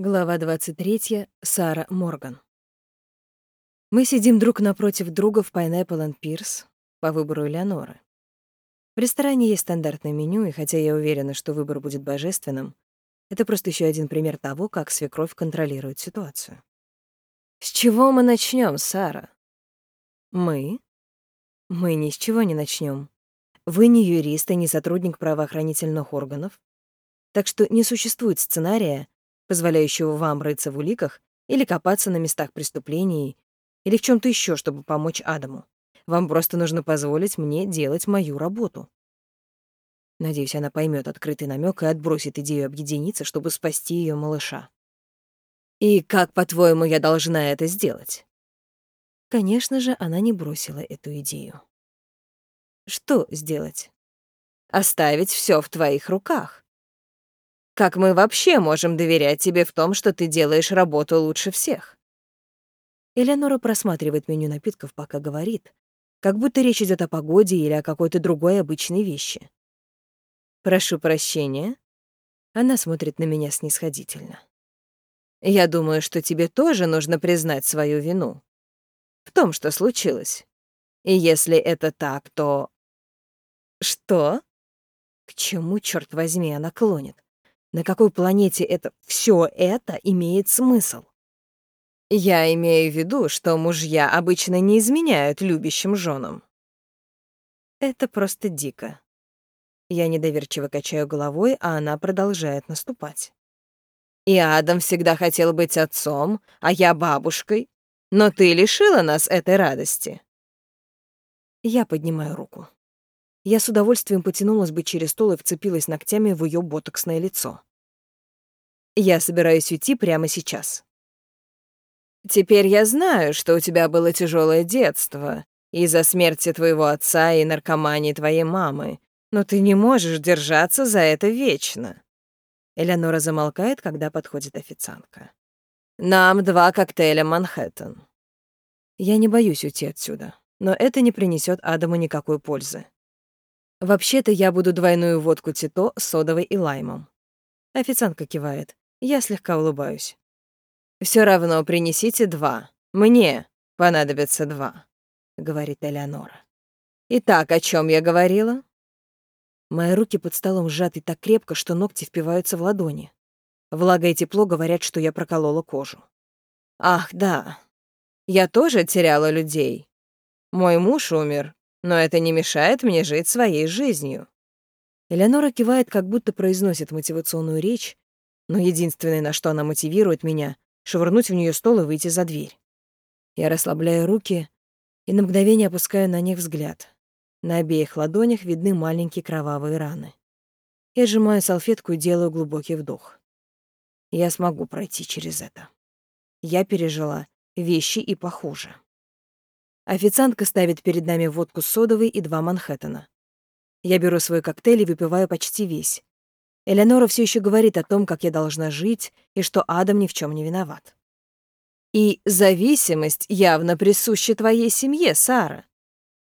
Глава 23. Сара Морган. Мы сидим друг напротив друга в Pineapple and Pierce по выбору Элеоноры. В ресторане есть стандартное меню, и хотя я уверена, что выбор будет божественным, это просто еще один пример того, как свекровь контролирует ситуацию. С чего мы начнем, Сара? Мы? Мы ни с чего не начнем. Вы не юрист и не сотрудник правоохранительных органов, так что не существует сценария, позволяющего вам рыться в уликах или копаться на местах преступлений, или в чем то еще, чтобы помочь Адаму. Вам просто нужно позволить мне делать мою работу. Надеюсь, она поймет открытый намек и отбросит идею объединиться, чтобы спасти ее малыша. И как, по-твоему, я должна это сделать? Конечно же, она не бросила эту идею. Что сделать? Оставить все в твоих руках. Как мы вообще можем доверять тебе в том, что ты делаешь работу лучше всех? Элеонора просматривает меню напитков, пока говорит, как будто речь идет о погоде или о какой-то другой обычной вещи. Прошу прощения. Она смотрит на меня снисходительно. Я думаю, что тебе тоже нужно признать свою вину в том, что случилось. И если это так, то... Что? К чему, черт возьми, она клонит? На какой планете это все это имеет смысл? Я имею в виду, что мужья обычно не изменяют любящим женам. Это просто дико. Я недоверчиво качаю головой, а она продолжает наступать. И Адам всегда хотел быть отцом, а я бабушкой. Но ты лишила нас этой радости. Я поднимаю руку. Я с удовольствием потянулась бы через стол и вцепилась ногтями в ее ботоксное лицо. Я собираюсь уйти прямо сейчас. Теперь я знаю, что у тебя было тяжелое детство из-за смерти твоего отца и наркомании твоей мамы, но ты не можешь держаться за это вечно. Элеонора замолкает, когда подходит официантка. Нам два коктейля Манхэттен. Я не боюсь уйти отсюда, но это не принесет Адаму никакой пользы. Вообще-то я буду двойную водку Тито с содовой и лаймом. Официантка кивает. Я слегка улыбаюсь. Все равно принесите два. Мне понадобится два», — говорит Элеонора. «Итак, о чем я говорила?» Мои руки под столом сжаты так крепко, что ногти впиваются в ладони. Влага и тепло говорят, что я проколола кожу. «Ах, да. Я тоже теряла людей. Мой муж умер, но это не мешает мне жить своей жизнью». Элеонора кивает, как будто произносит мотивационную речь, но единственное, на что она мотивирует меня, швырнуть в нее стол и выйти за дверь. Я расслабляю руки и на мгновение опускаю на них взгляд. На обеих ладонях видны маленькие кровавые раны. Я сжимаю салфетку и делаю глубокий вдох. Я смогу пройти через это. Я пережила вещи и похуже. Официантка ставит перед нами водку с содовой и два Манхэттена. Я беру свой коктейль и выпиваю почти весь. Элеонора все еще говорит о том, как я должна жить, и что Адам ни в чем не виноват. И зависимость явно присуща твоей семье, Сара.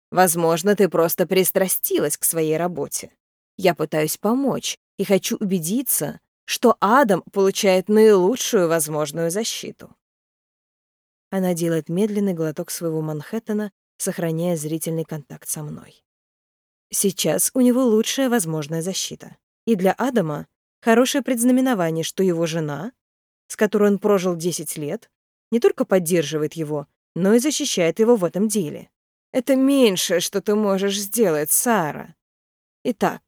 Возможно, ты просто пристрастилась к своей работе. Я пытаюсь помочь и хочу убедиться, что Адам получает наилучшую возможную защиту. Она делает медленный глоток своего Манхэттена, сохраняя зрительный контакт со мной. Сейчас у него лучшая возможная защита. И для Адама хорошее предзнаменование, что его жена, с которой он прожил 10 лет, не только поддерживает его, но и защищает его в этом деле. Это меньшее, что ты можешь сделать, Сара. Итак,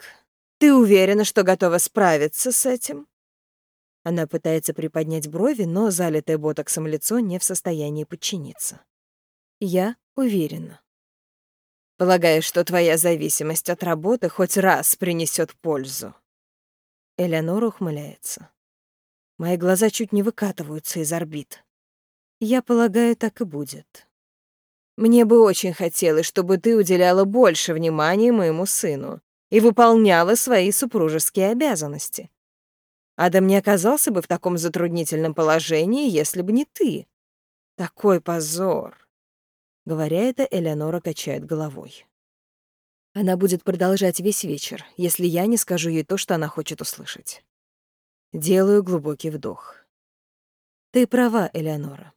ты уверена, что готова справиться с этим? Она пытается приподнять брови, но залитое ботоксом лицо не в состоянии подчиниться. Я уверена. Полагаю, что твоя зависимость от работы хоть раз принесет пользу. Элеонора ухмыляется. Мои глаза чуть не выкатываются из орбит. Я полагаю, так и будет. Мне бы очень хотелось, чтобы ты уделяла больше внимания моему сыну и выполняла свои супружеские обязанности. Адам не оказался бы в таком затруднительном положении, если бы не ты. Такой позор. Говоря это, Элеонора качает головой. Она будет продолжать весь вечер, если я не скажу ей то, что она хочет услышать. Делаю глубокий вдох. Ты права, Элеонора.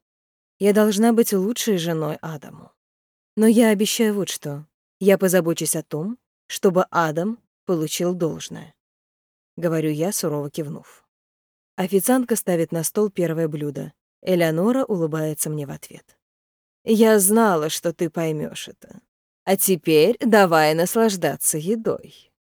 Я должна быть лучшей женой Адаму. Но я обещаю вот что. Я позабочусь о том, чтобы Адам получил должное. Говорю я, сурово кивнув. Официантка ставит на стол первое блюдо. Элеонора улыбается мне в ответ. «Я знала, что ты поймешь это. А теперь давай наслаждаться едой».